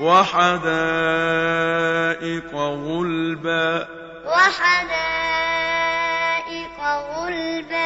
وحدائق غلبا وحدائق غلبا